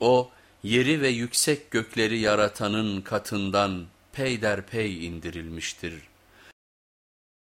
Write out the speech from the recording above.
O yeri ve yüksek gökleri yaratanın katından peyderpey indirilmiştir.